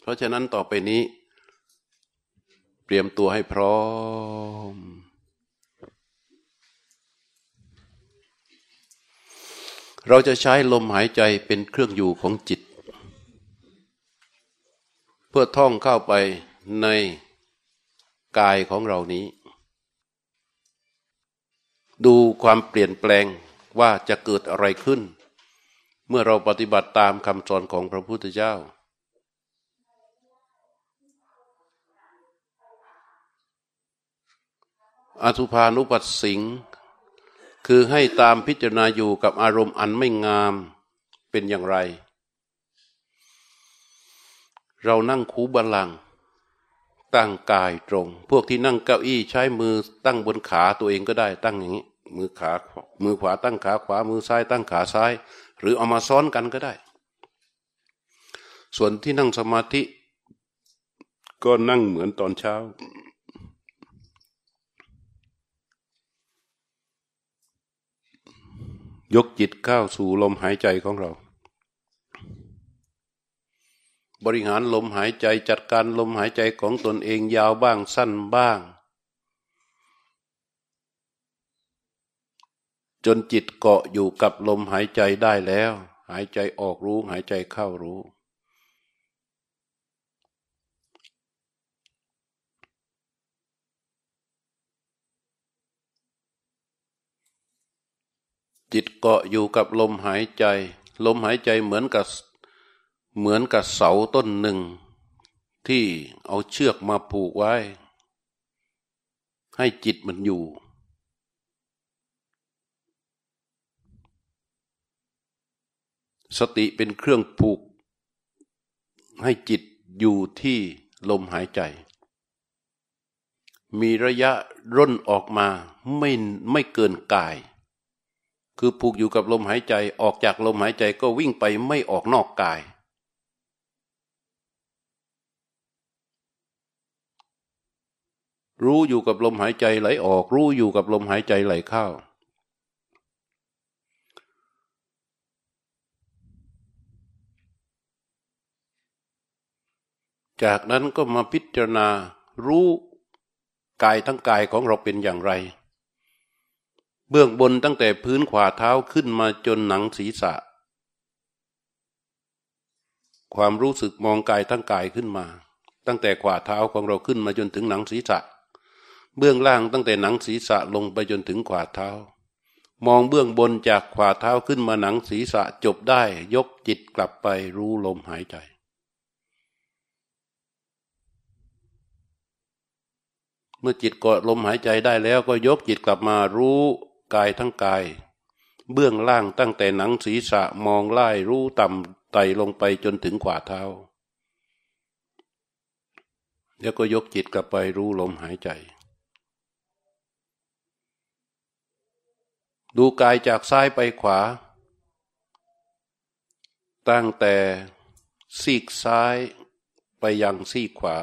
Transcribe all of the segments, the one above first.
เพราะฉะนั้นต่อไปนี้ เตรียมตัวให้พร้อม เราจะใช้ลมหายใจเป็นเครื่องอยู่ของจิต เพื่อท่องเข้าไปในกายของเรานี้ ดูความเปลี่ยนแปลงว่าจะเกิดอะไรขึ้น เมื่อเราปฏิบัติตามคำสอนของพระพุทธเจ้า อสุภานุปัสสิง คือให้ตามพิจารณาอยู่กับอารมณ์อันไม่งามเป็นอย่างไร เรานั่งคูบัลลังตั้งกายตรง พวกที่นั่งเก้าอี้ใช้มือตั้งบนขาตัวเองก็ได้ตั้งอย่างนี้ มือขามือขวาตั้งขาขวามือซ้ายตั้งขาซ้าย หรือเอามาซ้อนกันก็ได้ ส่วนที่นั่งสมาธิ ก็นั่งเหมือนตอนเช้า ยกจิตเข้าสู่ลมหายใจของเรา บริหารลมหายใจจัดการลมหายใจของตนเองยาวบ้างสั้นบ้าง จนจิตเกาะอยู่กับลมหายใจได้แล้ว หายใจออกรู้หายใจเข้ารู้ จิตเกาะอยู่กับลมหายใจ ลมหายใจเหมือนกับเหมือนกับเสาต้นหนึ่ง ที่เอาเชือกมาผูกไว้ ให้จิตมันอยู่ สติเป็นเครื่องผูก ให้จิตอยู่ที่ลมหายใจ มีระยะร่นออกมาไม่ไม่เกินกาย คือผูกอยู่กับลมหายใจออกจากลมหายใจก็วิ่งไปไม่ออกนอกกาย รู้อยู่กับลมหายใจไหลออก รู้อยู่กับลมหายใจไหลเข้าจากนั้นก็มาพิจารณารู้กายทั้งกายของเราเป็นอย่างไร เบื้องบนตั้งแต่พื้นขวาเท้าขึ้นมาจนหนังศีรษะ ความรู้สึกมองกายทั้งกายขึ้นมา ตั้งแต่ขวาเท้าของเราขึ้นมาจนถึงหนังศีรษะ เบื้องล่างตั้งแต่หนังศีรษะลงไปจนถึงขวาเท้ามองเบื้องบนจากขวาเท้าขึ้นมาหนังศีรษะจบได้ ยกจิตกลับไปรู้ลมหายใจ เมื่อจิตเกาะลมหายใจได้แล้วก็ยกจิตกลับมารู้ กายทั้งกาย เบื้องล่างตั้งแต่หนังศีรษะมองไล่รู้ต่ำไต่ลงไปจนถึงขวาเท้า แล้วก็ยกจิตกลับไปรู้ลมหายใจ ดูกายจากซ้ายไปขวา ตั้งแต่ซีกซ้ายไปยังซีกขวา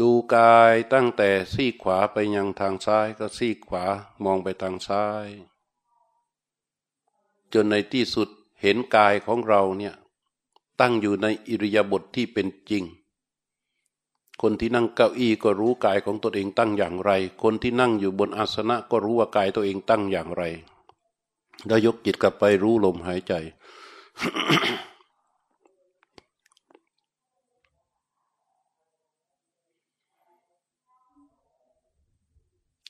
ดูกายตั้งแต่ซีขวาไปยังทางซ้ายก็ซีขวามองไปทางซ้าย จนในที่สุดเห็นกายของเราเนี่ยตั้งอยู่ในอิริยาบถทที่เป็นจริง คนที่นั่งเก้าอี้ก็รู้กายของตัวเองตั้งอย่างไร คนที่นั่งอยู่บนอาสนะก็รู้ว่ากายตัวเองตั้งอย่างไรแล้วยกจิตกลับไปรู้ลมหายใจ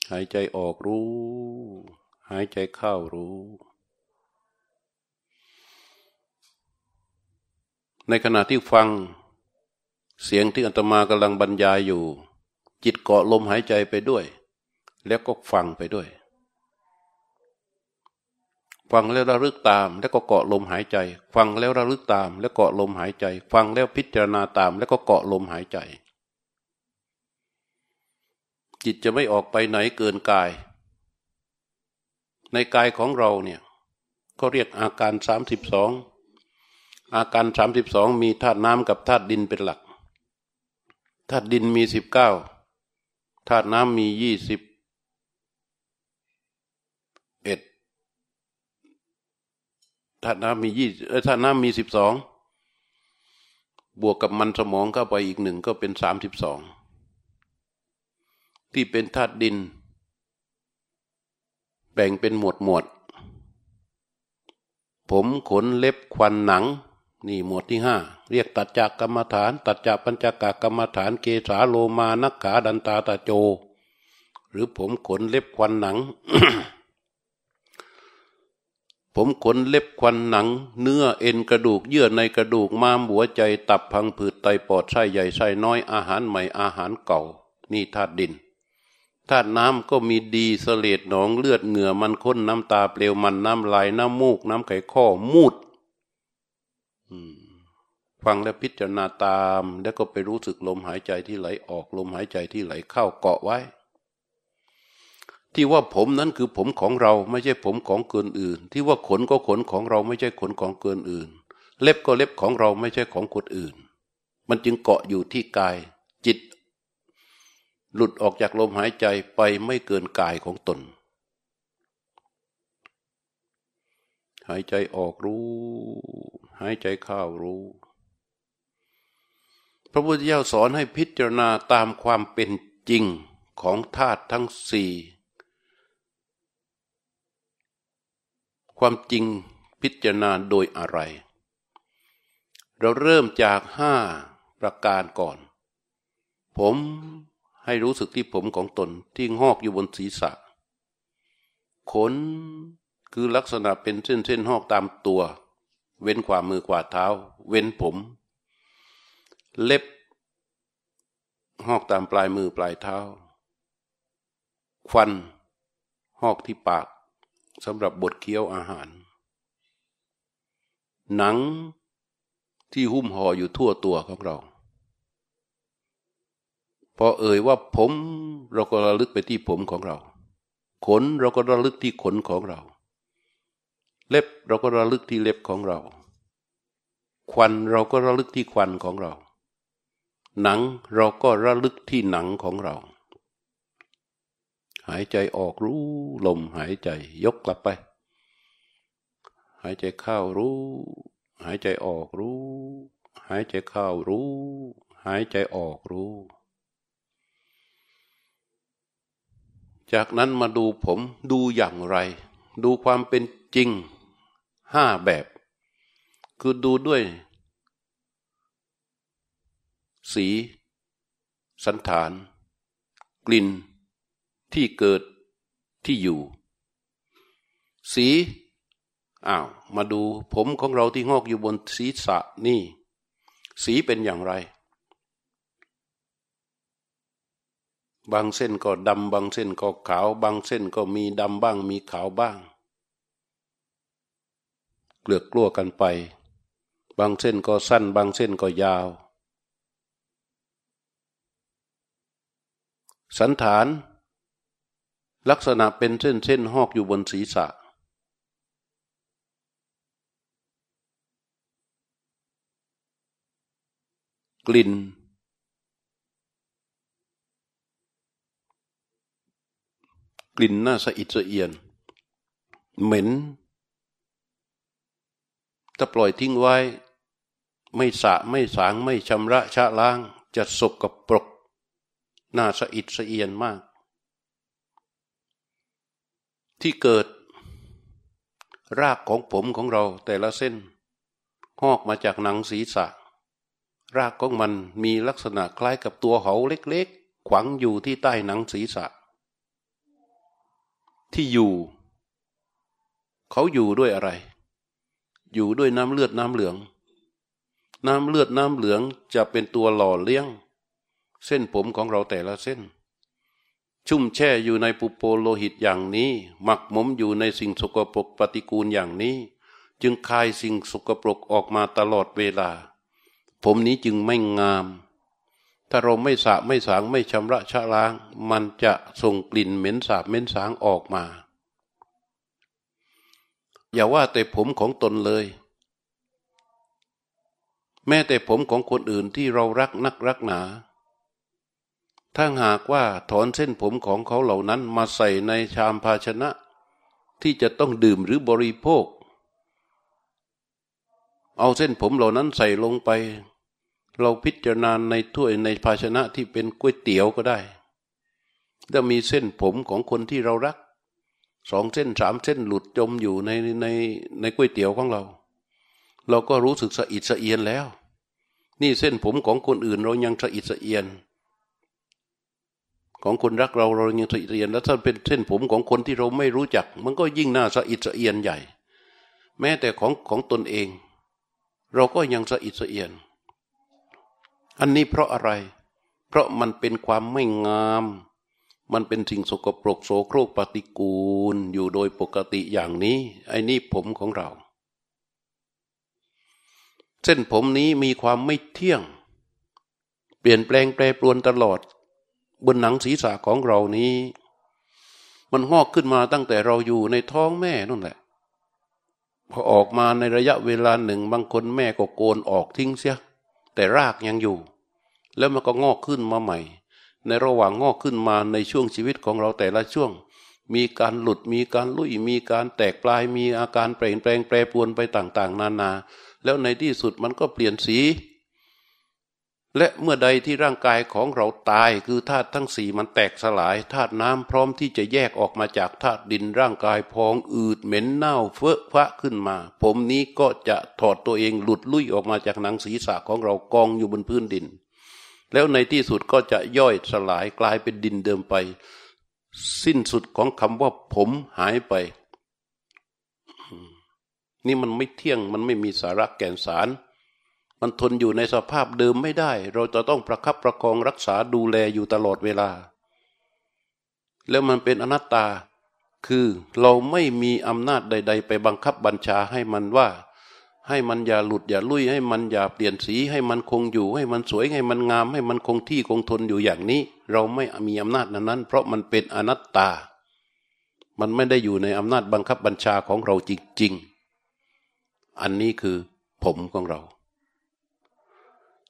หายใจออกรู้ หายใจเข้ารู้ ในขณะที่ฟังเสียงที่อัตมากำลังบรรยายอยู่ จิตเกาะลมหายใจไปด้วย แล้วก็ฟังไปด้วย ฟังแล้วระลึกตาม แล้วก็เกาะลมหายใจ ฟังแล้วระลึกตาม แล้วเกาะลมหายใจ ฟังแล้วพิจารณาตาม แล้วก็เกาะลมหายใจ จิตจะไม่ออกไปไหนเกินกาย ในกายของเราเนี่ยก็เรียกอาการสามสิบสองอาการสามสิบสองมีธาตุน้ำกับธาตุดินเป็นหลักธาตุดินมีสิบเก้าธาตุน้ำมียี่สิบเอ็ดธาตุน้ำมียี่ธาตุน้ำมีสิบสองบวกกับมันสมองเข้าไปอีกหนึ่งก็เป็นสามสิบสอง ที่เป็นธาตุดิน แบ่งเป็นหมวดหมวด ผมขนเล็บควันหนัง นี่หมวดที่ห้าเรียกตัดจากกรรมฐาน ตัดจากปัญจกากรรมฐานเกสาโลมานักขาดันตาตาโจ หรือผมขนเล็บควันหนัง ผมขนเล็บควันหนัง เนื้อเอ็นกระดูกเยื่อในกระดูกม้ามหัวใจตับพังผืดไตปอดไส้ใหญ่ไส้น้อยอาหารใหม่อาหารเก่านี่ธาตุดิน ธาตุน้ำก็มีดีเสเลดหนองเลือดเหงื่อมันข้นน้ำตาเปลวมันน้ำลายน้ำมูก น้ำไขข้อมูดฟังแล้วพิจารณาตาม แล้วก็ไปรู้สึกลมหายใจที่ไหลออกลมหายใจที่ไหลเข้าเกาะไว้ ที่ว่าผมนั้นคือผมของเราไม่ใช่ผมของเกินอื่น ที่ว่าขนก็ขนของเราไม่ใช่ขนของเกินอื่น เล็บก็เล็บของเราไม่ใช่ของคนอื่น มันจึงเกาะอยู่ที่กาย หลุดออกจากลมหายใจไปไม่เกินกายของตน หายใจออกรู้ หายใจเข้ารู้ พระพุทธเจ้าสอนให้พิจารณาตามความเป็นจริงของธาตุทั้งสี่ความจริงพิจารณาโดยอะไร เราเริ่มจากห้าประการก่อน ผม ให้รู้สึกที่ผมของตนที่งอกอยู่บนศีรษะ ขนคือลักษณะเป็นเส้นเส้นหอกตามตัว เว้นขวามือขวาเท้า เว้นผม เล็บ หอกตามปลายมือปลายเท้า ควัน หอกที่ปากสำหรับบดเคี้ยวอาหาร หนังที่หุ้มห่ออยู่ทั่วตัวของเรา พอเอ่ยว่าผมเราก็ระลึกไปที่ผมของเรา ขนเราก็ระลึกที่ขนของเรา เล็บเราก็ระลึกที่เล็บของเรา ควันเราก็ระลึกที่ควันของเรา หนังเราก็ระลึกที่หนังของเรา หายใจออกรู้ลมหายใจยกกลับไป หายใจเข้ารู้ หายใจออกรู้ หายใจเข้ารู้ หายใจออกรู้ จากนั้นมาดูผมดูอย่างไร ดูความเป็นจริงห้าแบบ คือดูด้วย สี สันฐาน กลิ่น ที่เกิดที่อยู่ สีอ้าวมาดูผมของเราที่งอกอยู่บนศีรษะนี่ สีเป็นอย่างไร บางเส้นก็ดำบางเส้นก็ขาว บางเส้นก็มีดำบ้างมีขาวบ้าง เกลือกกลัวกันไป บางเส้นก็สั้น บางเส้นก็ยาว สันฐาน ลักษณะเป็นเส้นเส้นหอกอยู่บนศีรษะ กลิ่น กลิ่นน่าสะอิดสะเอียน เหม็น ถ้าปล่อยทิ้งไว้ ไม่สะไม่สางไม่ชำระชะล้าง จะสกกับปรกน่าสะอิดสะเอียนมาก ที่เกิด รากของผมของเราแต่ละเส้นหอกมาจากหนังศีรษะ รากของมันมีลักษณะคล้ายกับตัวเหาเล็กๆ ขวางอยู่ที่ใต้หนังศีรษะ ที่อยู่ เขาอยู่ด้วยอะไร อยู่ด้วยน้ำเลือดน้ำเหลือง น้ำเลือดน้ำเหลืองจะเป็นตัวหล่อเลี้ยง เส้นผมของเราแต่ละเส้น ชุ่มแช่อยู่ในปุโปโลหิตอย่างนี้ หมักหมมอยู่ในสิ่งสกปรกปฏิกูลอย่างนี้ จึงคายสิ่งสกปรกออกมาตลอดเวลา ผมนี้จึงไม่งาม ถ้าเราไม่สะไม่สางไม่ชำระชะล้าง มันจะส่งกลิ่นเหม็นสาบเหม็นสางออกมา อย่าว่าแต่ผมของตนเลย แม้แต่ผมของคนอื่นที่เรารักนักรักหนา ถ้าหากว่าถอนเส้นผมของเขาเหล่านั้นมาใส่ในชามภาชนะ ที่จะต้องดื่มหรือบริโภค เอาเส้นผมเหล่านั้นใส่ลงไป เราพิจารณาในถ้วยในภาชนะที่เป็นก๋วยเตี๋ยวก็ได้ ถ้ามีเส้นผมของคนที่เรารักสองเส้นสามเส้นหลุดจมอยู่ในในในก๋วยเตี๋ยวของเรา เราก็รู้สึกสะอิดสะเอียนแล้ว นี่เส้นผมของคนอื่นเรายังสะอิดสะเอียน ของคนรักเราเรายังสะอิดสะเอียน แล้วถ้าเป็นเส้นผมของคนที่เราไม่รู้จัก มันก็ยิ่งน่าสะอิดสะเอียนใหญ่ แม้แต่ของของตนเอง เราก็ยังสะอิดสะเอียน อันนี้เพราะอะไร เพราะมันเป็นความไม่งาม มันเป็นสิ่งสกปรกโสโครกปฏิกูลอยู่โดยปกติอย่างนี้ ไอ้นี่ผมของเรา เส้นผมนี้มีความไม่เที่ยง เปลี่ยนแปลงแปรปรวนตลอด บนหนังศีรษะของเรานี้ มันงอกขึ้นมาตั้งแต่เราอยู่ในท้องแม่นั่นแหละพอออกมาในระยะเวลาหนึ่งบางคนแม่ก็โกนออกทิ้งเสีย แต่รากยังอยู่ แล้วมันก็งอกขึ้นมาใหม่ ในระหว่างงอกขึ้นมาในช่วงชีวิตของเราแต่ละช่วง มีการหลุดมีการลุยมีการแตกปลายมีอาการเปลี่ยนแปลงแปรปรวนไปต่างๆ นานา แล้วในที่สุดมันก็เปลี่ยนสี และเมื่อใดที่ร่างกายของเราตายคือธาตุทั้งสี่มันแตกสลายธาตุน้ำพร้อมที่จะแยกออกมาจากธาตุดินร่างกายพองอืดเหม็นเน่าเฟอะพะขึ้นมา ผมนี้ก็จะถอดตัวเองหลุดลุ่ยออกมาจากหนังศีรษะของเรากองอยู่บนพื้นดิน แล้วในที่สุดก็จะย่อยสลายกลายเป็นดินเดิมไป สิ้นสุดของคำว่าผมหายไป นี่มันไม่เที่ยงมันไม่มีสาระแก่นสาร มันทนอยู่ในสภาพเดิมไม่ได้ เราจะต้องประคับประคองรักษาดูแลอยู่ตลอดเวลา แล้วมันเป็นอนัตตา คือเราไม่มีอำนาจใด ๆ ไปบังคับบัญชาให้มันว่า ให้มันอย่าหลุดอย่าลุยให้มันอย่าเปลี่ยนสีให้มันคงอยู่ ให้มันสวยให้มันงาม ให้มันคงที่คงทนอยู่อย่างนี้ เราไม่มีอำนาจนั้น เพราะมันเป็นอนัตตา มันไม่ได้อยู่ในอำนาจบังคับบัญชาของเราจริงๆอันนี้คือผมของเรา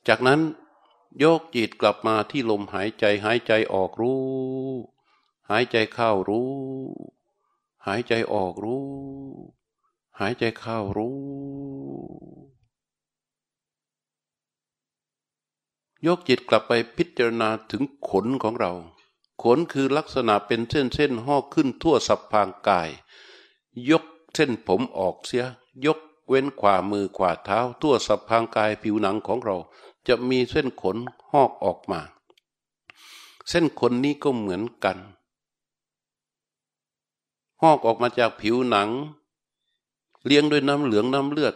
จากนั้นโยกจิตกลับมาที่ลมหายใจหายใจออกรู้ หายใจเข้ารู้ หายใจออกรู้ หายใจเข้ารู้ ยกจิตกลับไปพิจารณาถึงขนของเรา ขนคือลักษณะเป็นเส้นเส้นห่อขึ้นทั่วสับพางกาย ยกเส้นผมออกเสีย ยกเว้นขวามือขวาเท้าทั่วสับพางกายผิวหนังของเรา จะมีเส้นขนหอกออกมา เส้นขนนี้ก็เหมือนกัน หอกออกมาจากผิวหนัง เลี้ยงด้วยน้ำเหลืองน้ำเลือด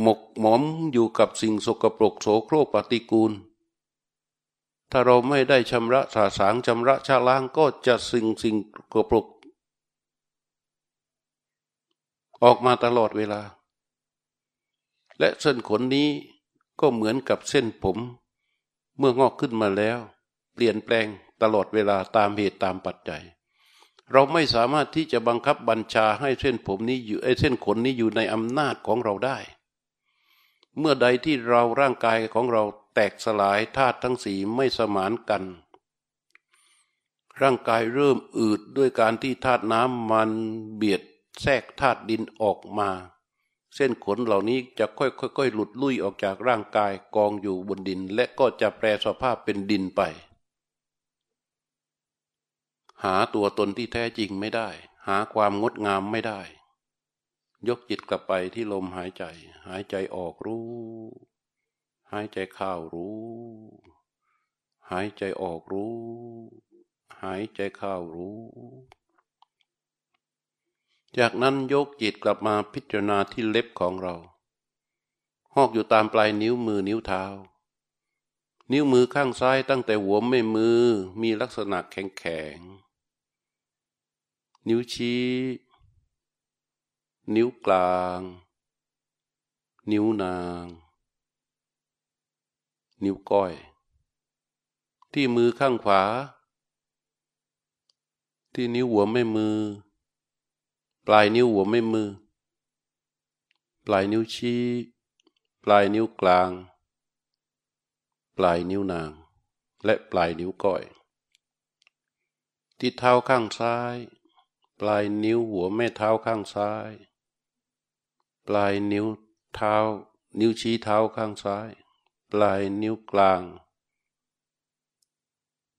หมกหมอมอยู่กับสิ่งสกปรกโสโครกปฏิกูล ถ้าเราไม่ได้ชำระสาสางชำระชาล้างก็จะสิ่งสิ่งสกปรกออกมาตลอดเวลา และเส้นขนนี้ก็เหมือนกับเส้นผม เมื่องอกขึ้นมาแล้ว เปลี่ยนแปลงตลอดเวลาตามเหตุตามปัจจัย เราไม่สามารถที่จะบังคับบัญชาให้เส้นผมนี้อยู่ไอ้เส้นขนนี้อยู่ในอำนาจของเราได้ เมื่อใดที่เราร่างกายของเราแตกสลายธาตุทั้งสีไม่สมานกัน ร่างกายเริ่มอืดด้วยการที่ธาตุน้ำมันเบียดแทรกธาตุดินออกมา เส้นขนเหล่านี้จะค่อยๆหลุดลุ่ยออกจากร่างกายกองอยู่บนดิน และก็จะแปลสภาพเป็นดินไป หาตัวตนที่แท้จริงไม่ได้ หาความงดงามไม่ได้ ยกจิตกลับไปที่ลมหายใจ หายใจออกรู้ หายใจเข้ารู้ หายใจออกรู้ หายใจเข้ารู้ จากนั้นยกจิตกลับมาพิจารณาที่เล็บของเรา หอกอยู่ตามปลายนิ้วมือนิ้วเท้า นิ้วมือข้างซ้ายตั้งแต่หัวไม่มือมีลักษณะแข็งแข็ง นิ้วชี้ นิ้วกลาง นิ้วนาง นิ้วก้อย ที่มือข้างขวา ที่นิ้วหัวไม่มือ ปลายนิ้วหัวไม่มือ ปลายนิ้วชี้ ปลายนิ้วกลาง ปลายนิ้วนาง และปลายนิ้วก้อย ที่เท้าข้างซ้าย ปลายนิ้วหัวแม่เท้าข้างซ้าย ปลายนิ้วเท้า นิ้วชี้เท้าข้างซ้าย ปลายนิ้วกลาง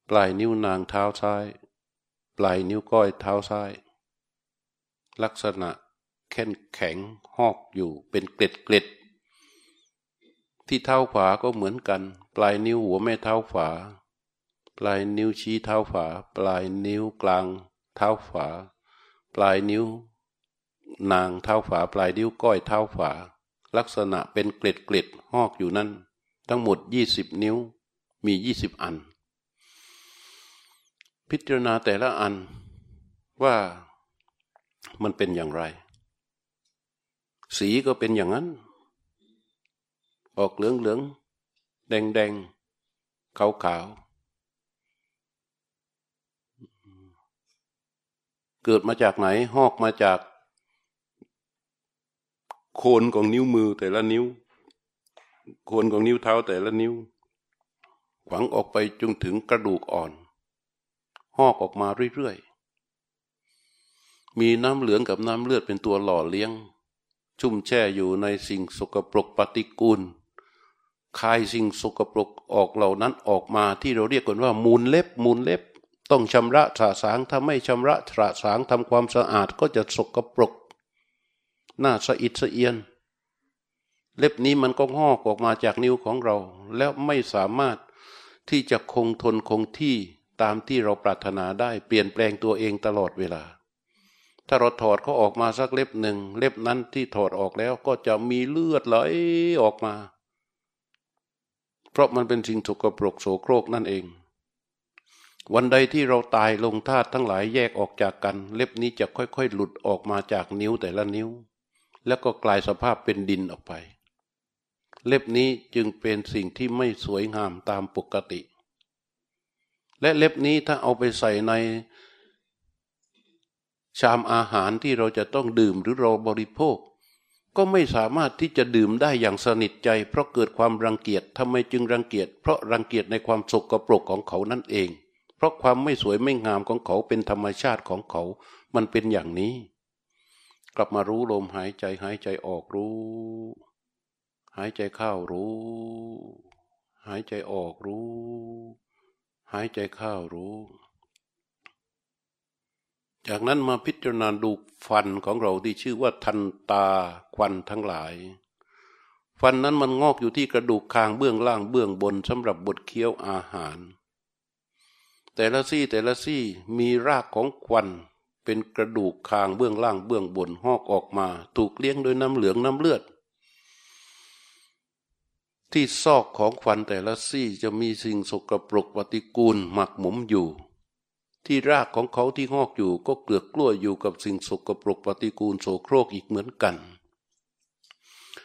ปลายนิ้วนางเท้าซ้าย ปลายนิ้วก้อยเท้าซ้าย ลักษณะแข็งแข็งหอกอยู่เป็นเกล็ดเกล็ดที่เท้าขวาก็เหมือนกัน ปลายนิ้วหัวแม่เท้าขวา ปลายนิ้วชี้เท้าขวา ปลายนิ้วกลางเท้าขวา ปลายนิ้วนางเท้าขวา ปลายนิ้วก้อยเท้าขวา ลักษณะเป็นเกล็ดเกล็ดหอกอยู่นั่น ทั้งหมดยี่สิบนิ้วมียี่สิบอัน พิจารณาแต่ละอันว่า มันเป็นอย่างไร สีก็เป็นอย่างนั้น ออกเหลืองเหลืองแดงแดงขาวขาวเกิดมาจากไหน หอกมาจาก โคนของนิ้วมือแต่ละนิ้ว โคนของนิ้วเท้าแต่ละนิ้ว ขวังออกไปจนถึงกระดูกอ่อน หอกออกมาเรื่อยๆ มีน้ำเหลืองกับน้ำเลือดเป็นตัวหล่อเลี้ยง ชุ่มแช่อยู่ในสิ่งสกปรกปฏิกูลคายสิ่งสกปรกออกเหล่านั้นออกมาที่เราเรียกกันว่า มูลเล็บ มูลเล็บ ต้องชำระสาสางถ้าไม่ชำระสาสางทำความสะอาดก็จะสกปรกหน้าสะอิดสะเอียน เล็บนี้มันก็งอกออกมาจากนิ้วของเรา แล้วไม่สามารถที่จะคงทนคงที่ตามที่เราปรารถนาได้เปลี่ยนแปลงตัวเองตลอดเวลา ถ้าเราถอดเขาออกมาสักเล็บหนึ่งเล็บนั้นที่ถอดออกแล้วก็จะมีเลือดไหลออกมา เพราะมันเป็นสิ่งสกปรกโสโครกนั่นเอง วันใดที่เราตายลงธาตุทั้งหลายแยกออกจากกัน เล็บนี้จะค่อยๆ หลุดออกมาจากนิ้วแต่ละนิ้ว แล้วก็กลายสภาพเป็นดินออกไป เล็บนี้จึงเป็นสิ่งที่ไม่สวยงามตามปกติ และเล็บนี้ถ้าเอาไปใส่ใน ชามอาหารที่เราจะต้องดื่มหรือเราบริโภค ก็ไม่สามารถที่จะดื่มได้อย่างสนิทใจ เพราะเกิดความรังเกียจทำไมจึงรังเกียจ เพราะรังเกียจในความสกปรกของเขานั่นเอง เพราะความไม่สวยไม่งามของเขาเป็นธรรมชาติของเขา มันเป็นอย่างนี้ กลับมารู้ลมหายใจหายใจออกรู้ หายใจเข้ารู้ หายใจออกรู้ หายใจเข้ารู้ จากนั้นมาพิจารณาดูฟันของเราที่ชื่อว่าทันตาควันทั้งหลาย ฟันนั้นมันงอกอยู่ที่กระดูกคางเบื้องล่างเบื้องบนสำหรับบดเคี้ยวอาหาร แต่ละซี่แต่ละซี่มีรากของควันเป็นกระดูกคางเบื้องล่างเบื้องบนหอกออกมา ถูกเลี้ยงโดยน้ำเหลืองน้ำเลือด ที่ซอกของควันแต่ละซี่จะมีสิ่งสกปรกปฏิกูลหมักหมมอยู่ ที่รากของเขาที่งอกอยู่ก็เกลือกกล้วอยู่กับสิ่งสกปรกปฏิกูลโสโครกอีกเหมือนกัน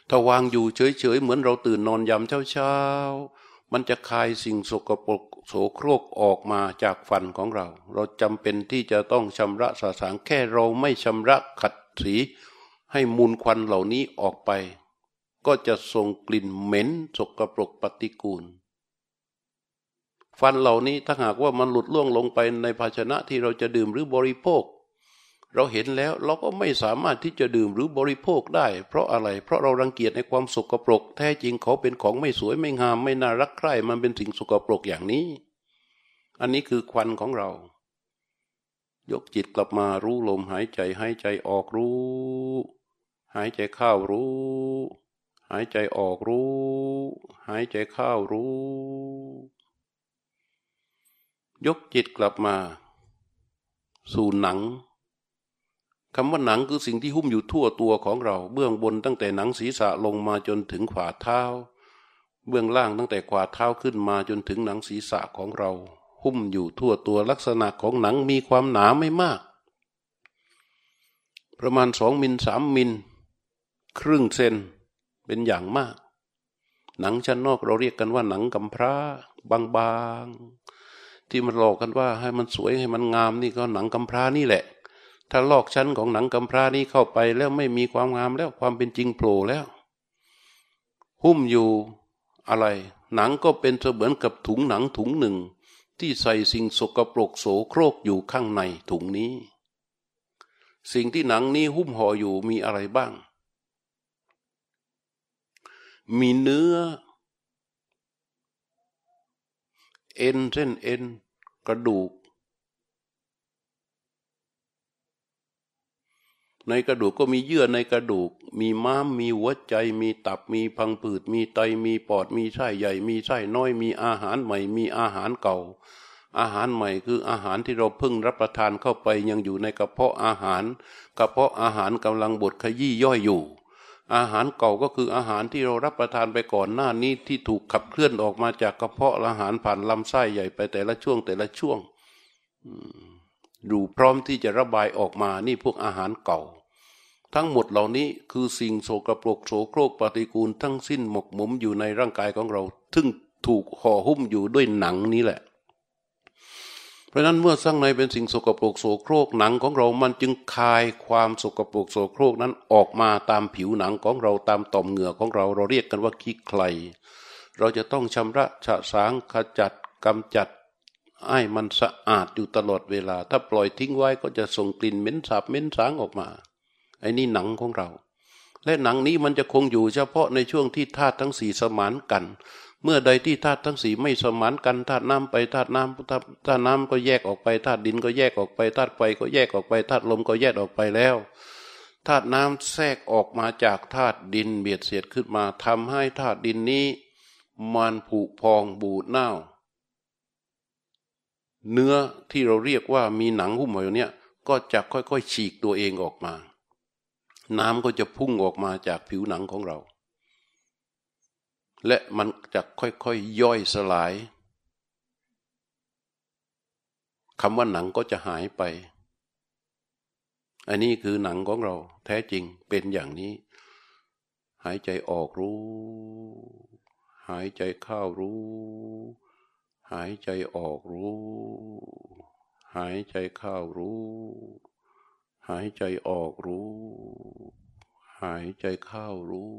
ถ้าวางอยู่เฉยๆ เหมือนเราตื่นนอนยามเช้าๆ มันจะคายสิ่งสกปรกโสโครกออกมาจากฟันของเรา เราจำเป็นที่จะต้องชำระสาสางแค่เราไม่ชำระขัดสีให้มูลควันเหล่านี้ออกไป ก็จะส่งกลิ่นเหม็นสกปรกปฏิกูล ฟันเหล่านี้ถ้าหากว่ามันหลุดล่วงลงไปในภาชนะที่เราจะดื่มหรือบริโภค เราเห็นแล้วเราก็ไม่สามารถที่จะดื่มหรือบริโภคได้ เพราะอะไร เพราะเรารังเกียจในความสกปรก แท้จริงเขาเป็นของไม่สวยไม่งามไม่น่ารักใคร่มันเป็นสิ่งสกปรกอย่างนี้ อันนี้คือควันของเรา ยกจิตกลับมารู้ลมหายใจหายใจออกรู้ หายใจเข้ารู้ หายใจออกรู้ หายใจเข้ารู้ ยกจิตกลับมา สู่หนังคำว่าหนังคือสิ่งที่หุ้มอยู่ทั่วตัวของเรา เบื้องบนตั้งแต่หนังศีรษะลงมาจนถึงขวาเท้า เบื้องล่างตั้งแต่ขวาเท้าขึ้นมาจนถึงหนังศีรษะของเรา หุ้มอยู่ทั่วตัวลักษณะของหนังมีความหนาไม่มาก ประมาณสองมิลสามมิล ครึ่งเซนเป็นอย่างมาก หนังชั้นนอกเราเรียกกันว่าหนังกำพร้า บางๆ ที่มันหลอกกันว่าให้มันสวยให้มันงามนี่ก็หนังกำพร้านี่แหละ ถ้าลอกชั้นของหนังกำพร้านี้เข้าไปแล้วไม่มีความงามแล้วความเป็นจริงโผล่แล้ว หุ้มอยู่อะไร หนังก็เป็นเสมือนกับถุงหนังถุงหนึ่ง ที่ใส่สิ่งสกปรกโสโครกอยู่ข้างในถุงนี้ สิ่งที่หนังนี้หุ้มห่ออยู่มีอะไรบ้าง มีเนื้อ เอ็นเส้นเอ็นกระดูก ในกระดูกก็มีเยื่อในกระดูก มีม้ามมีหัวใจ มีตับมีพังผืด มีไตมีปอด มีไส้ใหญ่ มีไส้น้อย มีอาหารใหม่ มีอาหารเก่า อาหารใหม่คืออาหารที่เราเพิ่งรับประทานเข้าไปยังอยู่ในกระเพาะอาหาร กระเพาะอาหารกำลังบดขยี้ย่อยอยู่ อาหารเก่าก็คืออาหารที่เรารับประทานไปก่อนหน้านี้ที่ถูกขับเคลื่อนออกมาจากกระเพาะอาหารผ่านลำไส้ใหญ่ไปแต่ละช่วงแต่ละช่วงดูพร้อมที่จะระบายออกมานี่พวกอาหารเก่า ทั้งหมดเหล่านี้คือสิ่งโสกรปรกโสโครกปฏิกูลทั้งสิ้นหมกหมมอยู่ในร่างกายของเราซึ่งถูกห่อหุ้มอยู่ด้วยหนังนี้แหละ เพราะนั้นเมื่อสร้างในเป็นสิ่งสกปรกโสโครกหนังของเรามันจึงคายความสกปรกโสโครกนั้นออกมาตามผิวหนังของเราตามต่อมเหงื่อของเราเราเรียกกันว่าขี้ใครเราจะต้องชำระฉะสางขจัดกำจัดให้มันสะอาดอยู่ตลอดเวลา ถ้าปล่อยทิ้งไว้ก็จะส่งกลิ่นเหม็นสาบเหม็นสางออกมา ไอ้นี่หนังของเรา และหนังนี้มันจะคงอยู่เฉพาะในช่วงที่ธาตุทั้งสี่สมานกัน เมื่อใดที่ธาตุทั้งสี่ไม่สมานกันธาตุน้ำไปธาตุน้ำธาตุน้ำก็แยกออกไปธาตุดินก็แยกออกไปธาตุไฟก็แยกออกไปธาตุลมก็แยกออกไปแล้วธาตุน้ำแทรกออกมาจากธาตุดินเบียดเสียดขึ้นมาทำให้ธาตุดินนี้ มันผุพองบูดเน่า เนื้อที่เราเรียกว่ามีหนังหุ้มอยู่เนี่ยก็จะค่อยๆฉีกตัวเองออกมา น้ำก็จะพุ่งออกมาจากผิวหนังของเรา และมันจะค่อยๆยย่อยสลายคำว่าหนังก็จะหายไป อันนี้คือหนังของเรา แท้จริงเป็นอย่างนี้ หายใจออกรู้ หายใจเข้ารู้ หายใจออกรู้ หายใจเข้ารู้ หายใจออกรู้ หายใจเข้ารู้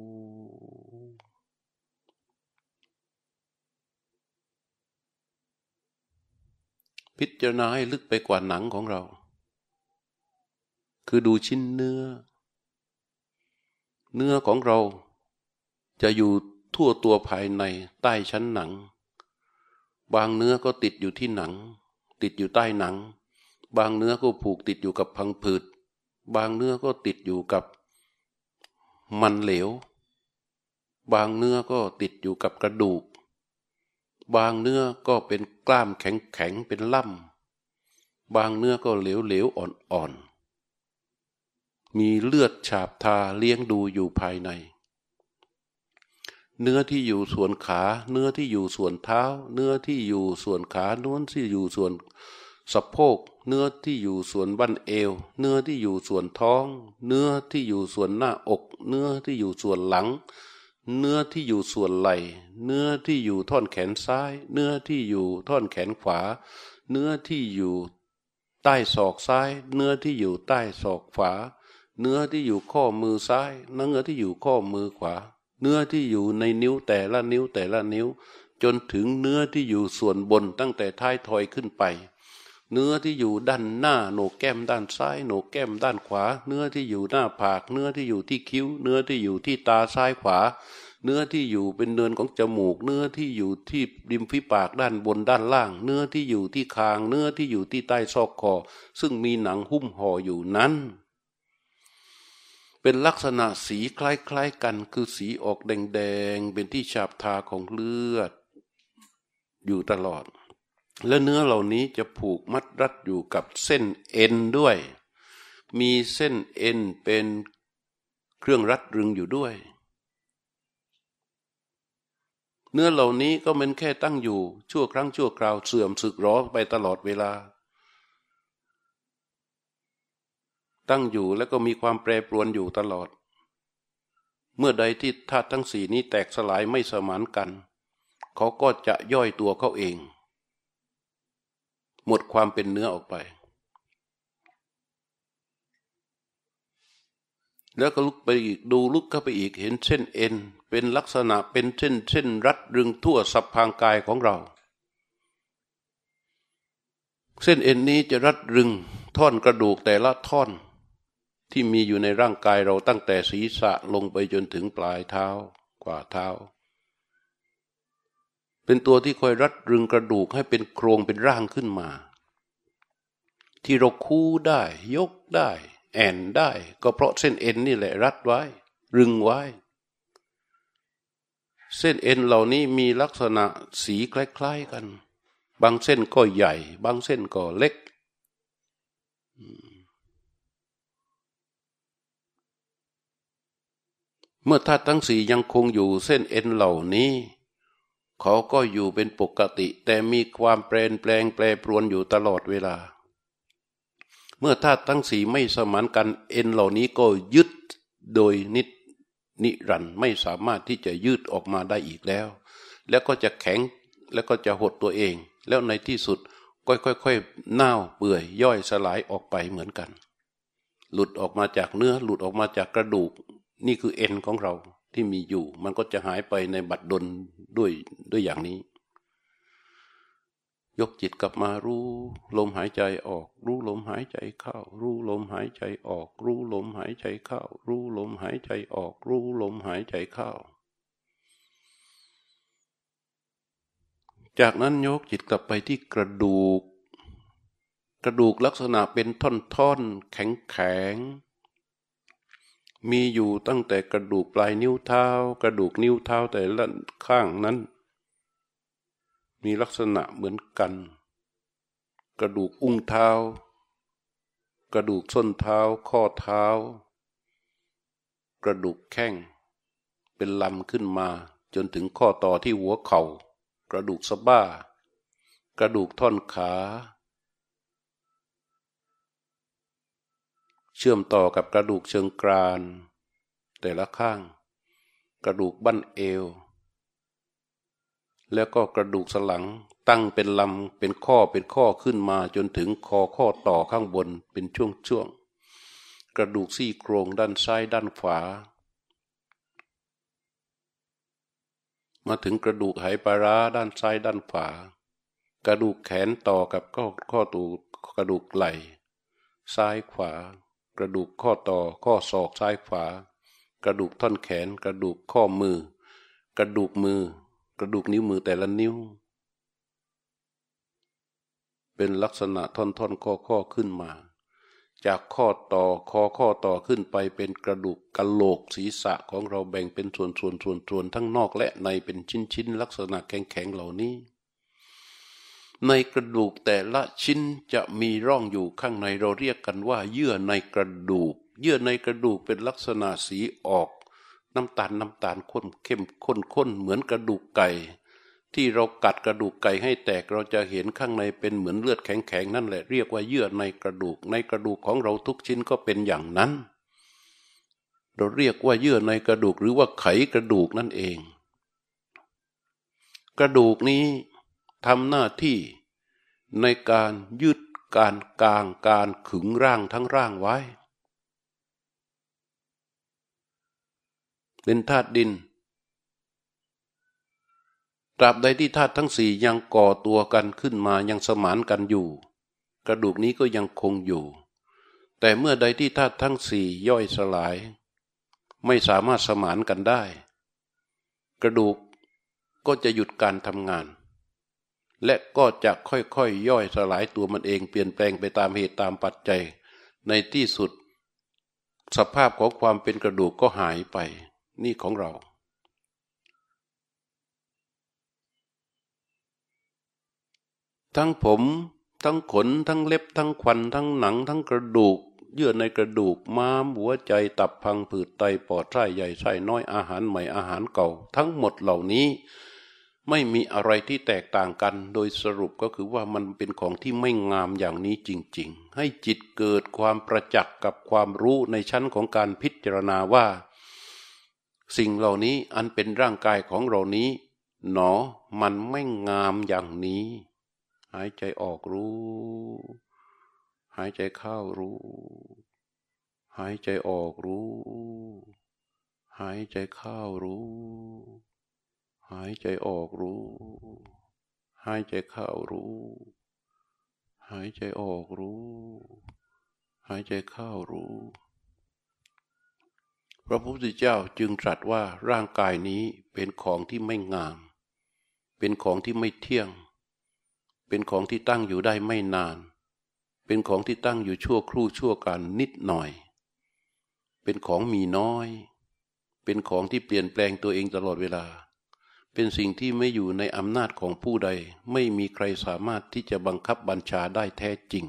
พิจารณาให้ลึกไปกว่าหนังของเรา คือดูชิ้นเนื้อ เนื้อของเราจะอยู่ทั่วตัวภายในใต้ชั้นหนัง บางเนื้อก็ติดอยู่ที่หนัง ติดอยู่ใต้หนัง บางเนื้อก็ผูกติดอยู่กับพังผืด บางเนื้อก็ติดอยู่กับมันเหลว บางเนื้อก็ติดอยู่กับกระดูก บางเนื้อก็เป็นกล้ามแข็งแข็งเป็นล่ำบางเนื้อก็เหลวเหลวอ่อนอ่อนมีเลือดฉาบทาเลี้ยงดูอยู่ภายใน เนื้อที่อยู่ส่วนขา เนื้อที่อยู่ส่วนเท้า เนื้อที่อยู่ส่วนขาน้วนที่อยู่ส่วนสะโพก เนื้อที่อยู่ส่วนบั้นเอว เนื้อที่อยู่ส่วนท้อง เนื้อที่อยู่ส่วนหน้าอก เนื้อที่อยู่ส่วนหลัง เนื้อที่อยู่ส่วนไหล่ เนื้อที่อยู่ท่อนแขนซ้าย เนื้อที่อยู่ท่อนแขนขวา เนื้อที่อยู่ใต้ศอกซ้าย เนื้อที่อยู่ใต้ศอกขวา เนื้อที่อยู่ข้อมือซ้าย เนื้อที่อยู่ข้อมือขวา เนื้อที่อยู่ในนิ้วแต่ละนิ้วแต่ละนิ้ว จนถึงเนื้อที่อยู่ส่วนบนตั้งแต่ท้ายทอยขึ้นไป เนื้อที่อยู่ด้านหน้าโหนกแก้มด้านซ้ายโหนกแก้มด้านขวา เนื้อที่อยู่หน้าผาก เนื้อที่อยู่ที่คิ้ว เนื้อที่อยู่ที่ตาซ้ายขวา เนื้อที่อยู่เป็นเนินของจมูก เนื้อที่อยู่ที่ริมฝีปากด้านบนด้านล่าง เนื้อที่อยู่ที่คาง เนื้อที่อยู่ที่ใต้ซอกคอ ซึ่งมีหนังหุ้มห่ออยู่นั้น เป็นลักษณะสีคล้ายๆกันคือสีออกแดงๆเป็นที่ฉาบทาของเลือด อยู่ตลอด และเนื้อเหล่านี้จะผูกมัดรัดอยู่กับเส้นเอ็นด้วย มีเส้นเอ็นเป็นเครื่องรัดรึงอยู่ด้วย เนื้อเหล่านี้ก็เป็นแค่ตั้งอยู่ชั่วครั้งชั่วคราวเสื่อมสึกหรอไปตลอดเวลา ตั้งอยู่แล้วก็มีความแปรปรวนอยู่ตลอด เมื่อใดที่ธาตุทั้งสี่นี้แตกสลายไม่สมานกัน เขาก็จะย่อยตัวเขาเอง หมดความเป็นเนื้อออกไป แล้วก็ลุกไปอีกดูลุกเข้าไปอีกเห็นเส้นเอ็น เป็นลักษณะเป็นเส้นเส้นรัดรึงทั่วสับพางกายของเรา เส้นเอ็นนี้จะรัดรึงท่อนกระดูกแต่ละท่อนที่มีอยู่ในร่างกายเราตั้งแต่ศีรษะลงไปจนถึงปลายเท้า กว่าเท้า เป็นตัวที่คอยรัดรึงกระดูกให้เป็นโครงเป็นร่างขึ้นมา ที่เราคู่ได้ ยกได้ แอนได้ ก็เพราะเส้นเอ็นนี่แหละรัดไว้ รึงไว้ เส้นเอ็นเหล่านี้มีลักษณะสีคล้ายๆกัน บางเส้นก็ใหญ่ บางเส้นก็เล็กเมื่อธาตุทั้งสี่ยังคงอยู่เส้นเอ็นเหล่านี้ เขาก็อยู่เป็นปกติ แต่มีความเปลี่ยนแปลงแปรปรวนอยู่ตลอดเวลา เมื่อธาตุทั้งสี่ไม่สมานกันเอ็นเหล่านี้ก็ยึดโดยนิดนิรันไม่สามารถที่จะยืดออกมาได้อีกแล้ว แล้วก็จะแข็งแล้วก็จะหดตัวเอง แล้วในที่สุดก็ค่อยๆเน่าเปื่อยย่อยสลายออกไปเหมือนกัน หลุดออกมาจากเนื้อหลุดออกมาจากกระดูก นี่คือเอ็นของเราที่มีอยู่ มันก็จะหายไปในบัดดล ด้วยด้วยอย่างนี้ ยกจิตกลับมารู้ ลมหายใจออก รู้ลมหายใจเข้า รู้ลมหายใจออก รู้ลมหายใจเข้า รู้ลมหายใจออก รู้ลมหายใจเข้าจากนั้นยกจิตกลับไปที่กระดูก กระดูกลักษณะเป็นท่อนๆ แข็งๆ มีอยู่ตั้งแต่กระดูกปลายนิ้วเท้า กระดูกนิ้วเท้าแต่ละข้างนั้น มีลักษณะเหมือนกัน กระดูกอุ้งเท้า กระดูกส้นเท้า ข้อเท้า กระดูกแข้ง เป็นลำขึ้นมา จนถึงข้อต่อที่หัวเขา่า กระดูกสะบ้า กระดูกท่อนขา เชื่อมต่อกับกระดูกเชิงกราน แต่ละข้าง กระดูกบั้นเอว แล้วก็กระดูกสลังตั้งเป็นลำเป็นข้อเป็นข้อขึ้นมาจนถึงคอข้อต่อข้างบนเป็นช่วงช่วงกระดูกซี่โครงด้านซ้ายด้านขวา มาถึงกระดูกไหปลาร้าด้านซ้ายด้านขวา กระดูกแขนต่อกับข้อข้อตูกระดูกไหล่ ซ้ายขวา กระดูกข้อต่อข้อศอกซ้ายขวา กระดูกท่อนแขน กระดูกข้อมือ กระดูกมือ กระดูกนิ้วมือแต่ละนิ้ว เป็นลักษณะท่อนท่อนข้อข้อขึ้นมา จากข้อต่อคอข้อต่อขึ้นไปเป็นกระดูกกะโหลกศีรษะของเราแบ่งเป็นส่วนส่วนส่วนส่วนทั้งนอกและในเป็นชิ้นชิ้นลักษณะแข็งแข็งเหล่านี้ ในกระดูกแต่ละชิ้นจะมีร่องอยู่ข้างในเราเรียกกันว่า เยื่อในกระดูก เยื่อในกระดูกเป็นลักษณะสีออก น้ำตาลน้ำตาลข้นเข้มข้นข้นเหมือนกระดูกไก่ ที่เรากัดกระดูกไก่ให้แตกเราจะเห็นข้างในเป็นเหมือนเลือดแข็งๆนั่นแหละเรียกว่าเยื่อในกระดูก ในกระดูกของเราทุกชิ้นก็เป็นอย่างนั้น เราเรียกว่าเยื่อในกระดูกหรือว่าไขกระดูกนั่นเอง กระดูกนี้ ทำหน้าที่ในการยึดการกลางการขึงร่างทั้งร่างไว้ เป็นธาตุดิน ตราบใดที่ธาตุทั้งสี่ยังก่อตัวกันขึ้นมายังสมานกันอยู่ กระดูกนี้ก็ยังคงอยู่ แต่เมื่อใดที่ธาตุทั้งสี่ย่อยสลาย ไม่สามารถสมานกันได้ กระดูกก็จะหยุดการทำงาน และก็จะค่อยๆยย่อยสลายตัวมันเองเปลี่ยนแปลงไปตามเหตุตามปัจจัย ในที่สุด สภาพของความเป็นกระดูกก็หายไป นี่ของเรา ทั้งผม ทั้งขน ทั้งเล็บ ทั้งควัน ทั้งหนัง ทั้งกระดูก เยื่อในกระดูก ม้าม หัวใจ ตับพังผืดไต ปอดไส้ใหญ่ไส้น้อยอาหารใหม่อาหารเก่า ทั้งหมดเหล่านี้ ไม่มีอะไรที่แตกต่างกัน โดยสรุปก็คือว่ามันเป็นของที่ไม่งามอย่างนี้จริง ๆ ให้จิตเกิดความประจักษ์กับความรู้ในชั้นของการพิจารณาว่า สิ่งเหล่านี้อันเป็นร่างกายของเรานี้ หนอ มันไม่งามอย่างนี้ หายใจออกรู้ หายใจเข้ารู้ หายใจออกรู้ หายใจเข้ารู้ หายใจออกรู้ หายใจเข้ารู้ หายใจออกรู้ หายใจเข้ารู้ พระพุทธเจ้าจึงตรัสว่าร่างกายนี้เป็นของที่ไม่งาม เป็นของที่ไม่เที่ยง เป็นของที่ตั้งอยู่ได้ไม่นาน เป็นของที่ตั้งอยู่ชั่วครู่ชั่วการนิดหน่อย เป็นของมีน้อย เป็นของที่เปลี่ยนแปลงตัวเองตลอดเวลา เป็นสิ่งที่ไม่อยู่ในอำนาจของผู้ใด ไม่มีใครสามารถที่จะบังคับบัญชาได้แท้จริง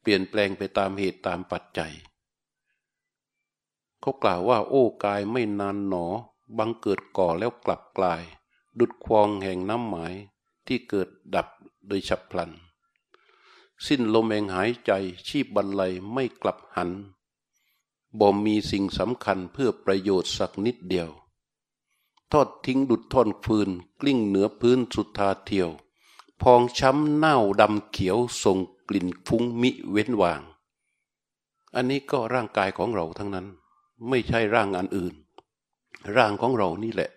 เปลี่ยนแปลงไปตามเหตุตามปัจจัย เขากล่าวว่าโอ้กายไม่นานหนอ บังเกิดก่อแล้วกลับกลาย ดุดควองแห่งน้ำหมายที่เกิดดับโดยฉับพลัน สิ้นลมแห่งหายใจชีพบรรลัยไม่กลับหันบ่มีสิ่งสำคัญเพื่อประโยชน์สักนิดเดียว ทอดทิ้งดุดท่อนฟืน กลิ้งเหนือพื้นสุดทาเที่ยว พองช้ำเน่าดำเขียวส่งกลิ่นฟุ้งมิเว้นวาง อันนี้ก็ร่างกายของเราทั้งนั้น ไม่ใช่ร่างอันอื่น ร่างของเรานี่แหละ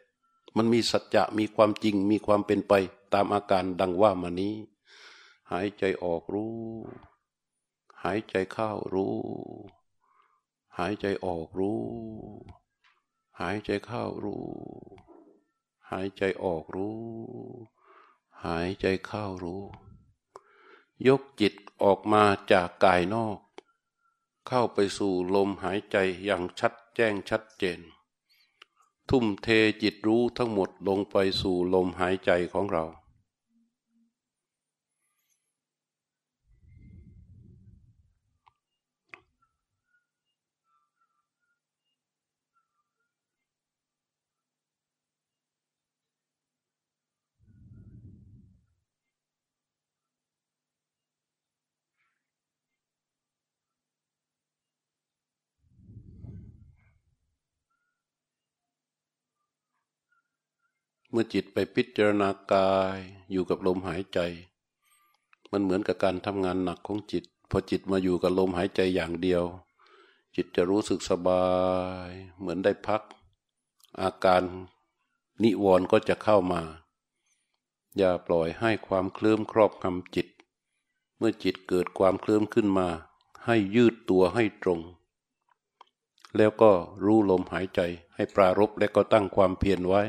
มันมีสัจจะมีความจริงมีความเป็นไปตามอาการดังว่ามานี้ หายใจออกรู้ หายใจเข้ารู้ หายใจออกรู้ หายใจเข้ารู้ หายใจออกรู้ หายใจเข้ารู้ ยกจิตออกมาจากกายนอก เข้าไปสู่ลมหายใจอย่างชัดแจ้งชัดเจน ทุ่มเทจิตรู้ทั้งหมดลงไปสู่ลมหายใจของเรา เมื่อจิตไปพิจารณากายอยู่กับลมหายใจ มันเหมือนกับการทำงานหนักของจิต พอจิตมาอยู่กับลมหายใจอย่างเดียว จิตจะรู้สึกสบาย เหมือนได้พัก อาการนิวรณ์ก็จะเข้ามา อย่าปล่อยให้ความเคลื่อนครอบงำจิต เมื่อจิตเกิดความเคลื่อนขึ้นมา ให้ยืดตัวให้ตรง แล้วก็รู้ลมหายใจให้ปรารบและก็ตั้งความเพียรไว้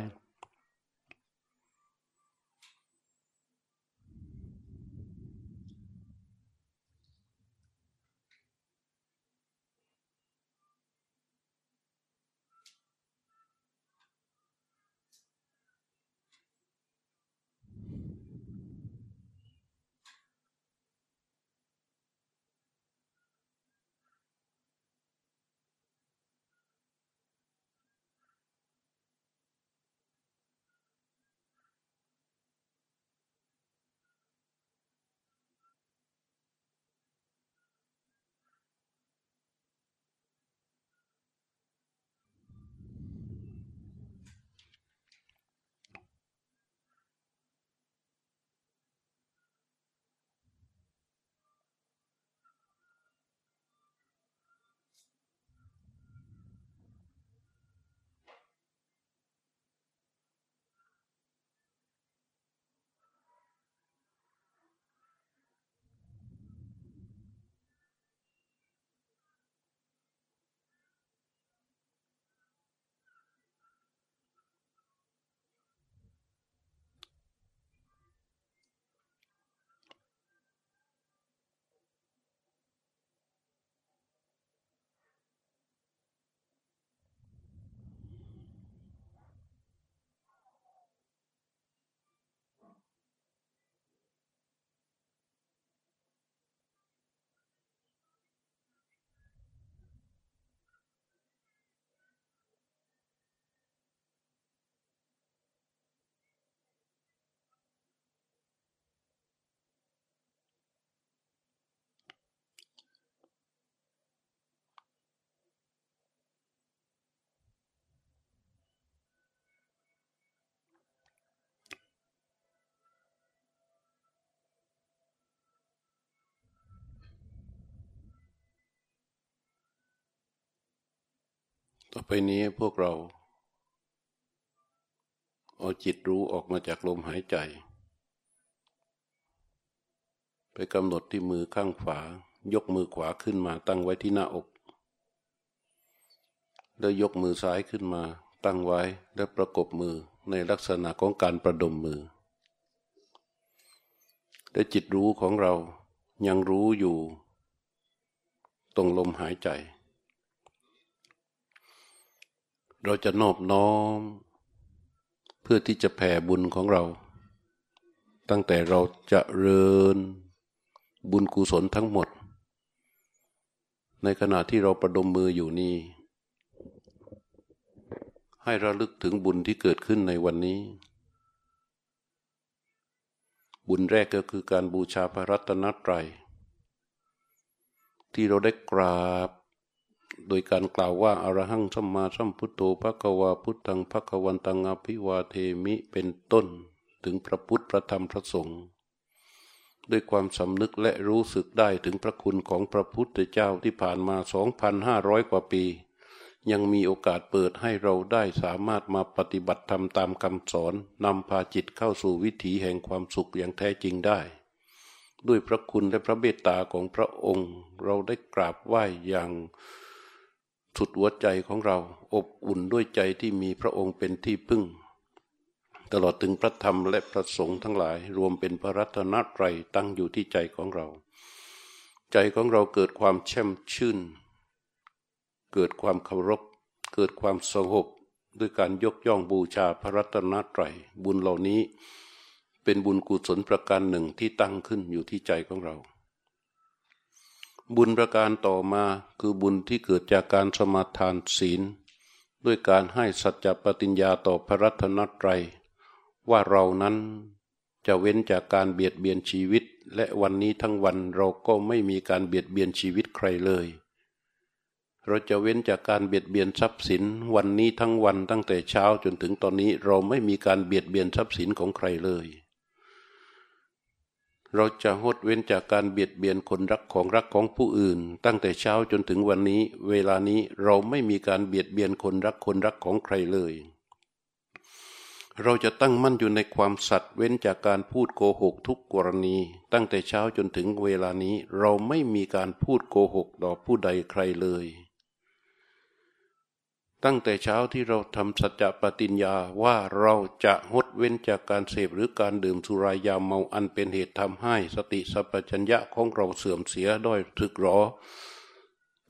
ต่อไปนี้พวกเรา เอาจิตรู้ออกมาจากลมหายใจ ไปกำหนดที่มือข้างขวา ยกมือขวาขึ้นมา ตั้งไว้ที่หน้าอก แล้วยกมือซ้ายขึ้นมา ตั้งไว้แล้วประกบมือในลักษณะของการประดมมือ และจิตรู้ของเรายังรู้อยู่ ตรงลมหายใจ เราจะนอบน้อม เพื่อที่จะแผ่บุญของเรา ตั้งแต่เราจะเริญบุญกุศลทั้งหมด ในขณะที่เราประดมมืออยู่นี้ให้ระลึกถึงบุญที่เกิดขึ้นในวันนี้ บุญแรกก็คือการบูชาพระรัตนตรัย ที่เราได้กราบ โดยการกล่าวว่าอรหังสัมมาสัมพุทโธพระกวาพุทธังพระกวันตังอภิวาเทมิเป็นต้น ถึงพระพุทธพระธรรมพระสงฆ์ด้วยความสำนึกและรู้สึกได้ถึงพระคุณของพระพุทธเจ้าที่ผ่านมา 2,500 กว่าปี ยังมีโอกาสเปิดให้เราได้สามารถมาปฏิบัติธรรมตามคำสอนนำพาจิตเข้าสู่วิถีแห่งความสุขอย่างแท้จริงได้ ด้วยพระคุณและพระเมตตาของพระองค์ เราได้กราบไหว้อย่าง สุดหัวใจของเราอบอุ่นด้วยใจที่มีพระองค์เป็นที่พึ่ง ตลอดถึงพระธรรมและพระสงฆ์ทั้งหลาย รวมเป็นพระรัตนตรัยตั้งอยู่ที่ใจของเรา ใจของเราเกิดความแช่มชื่น เกิดความเคารพ เกิดความสงบด้วยการยกย่องบูชาพระรัตนตรัยบุญเหล่านี้ เป็นบุญกุศลประการหนึ่งที่ตั้งขึ้นอยู่ที่ใจของเรา บุญประการต่อมาคือบุญที่เกิดจากการสมาทานศีล ด้วยการให้สัจจปฏิญญาต่อพระรัตนตรัย ว่าเรานั้นจะเว้นจากการเบียดเบียนชีวิต และวันนี้ทั้งวันเราก็ไม่มีการเบียดเบียนชีวิตใครเลย เราจะเว้นจากการเบียดเบียนทรัพย์สิน วันนี้ทั้งวันตั้งแต่เช้าจนถึงตอนนี้เราไม่มีการเบียดเบียนทรัพย์สินของใครเลย เราจะงดเว้นจากการเบียดเบียนคนรักของรักของผู้อื่น ตั้งแต่เช้าจนถึงวันนี้ เวลานี้เราไม่มีการเบียดเบียนคนรักคนรักของใครเลย เราจะตั้งมั่นอยู่ในความสัตย์เว้นจากการพูดโกหกทุกกรณี ตั้งแต่เช้าจนถึงเวลานี้ เราไม่มีการพูดโกหกต่อผู้ใดใครเลย ตั้งแต่เช้าที่เราทำสัจจะปฏิญญาว่าเราจะงดเว้นจากการเสพหรือการดื่มสุรายาเมาอันเป็นเหตุทำให้ สติสัพพัญญะของเราเสื่อมเสียด้อยถึกหรอ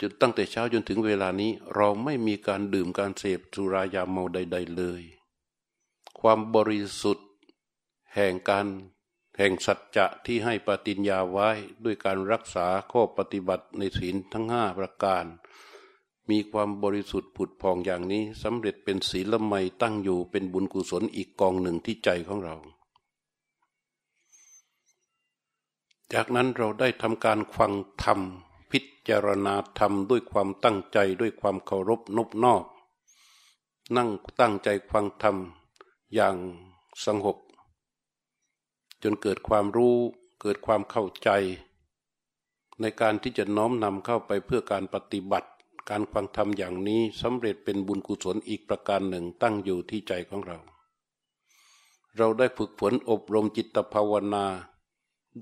จนตั้งแต่เช้าจนถึงเวลานี้ เราไม่มีการดื่มการเสพสุรายาเมาใด ๆเลย ความบริสุทธิ์ แห่งการแห่งสัจจะที่ให้ปฏิญญาไว้ด้วยการรักษาข้อปฏิบัติในศีลทั้งห้าประการ มีความบริสุทธิ์ผุดพองอย่างนี้สำเร็จเป็นศีละไมตั้งอยู่เป็นบุญกุศลอีกกองหนึ่งที่ใจของเรา จากนั้นเราได้ทำการฟังธรรม พิจารณาธรรมด้วยความตั้งใจด้วยความเคารพนบนอบนั่งตั้งใจฟังธรรมอย่างสงบจนเกิดความรู้เกิดความเข้าใจ ในการที่จะน้อมนำเข้าไปเพื่อการปฏิบัติ การฟังธรรมอย่างนี้สำเร็จเป็นบุญกุศลอีกประการหนึ่งตั้งอยู่ที่ใจของเรา เราได้ฝึกฝนอบรมจิตภาวนา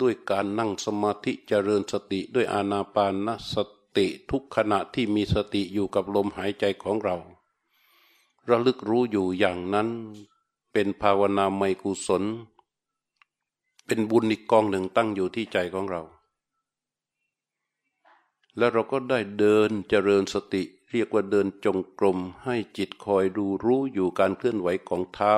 ด้วยการนั่งสมาธิเจริญสติด้วยอานาปานสติทุกขณะที่มีสติอยู่กับลมหายใจของเรา ระลึกรู้อยู่อย่างนั้น เป็นภาวนาไมกุศล เป็นบุญอีกกองหนึ่งตั้งอยู่ที่ใจของเรา แล้วเราก็ได้เดินเจริญสติ เรียกว่าเดินจงกรมให้จิตคอยดูรู้อยู่การเคลื่อนไหวของเท้า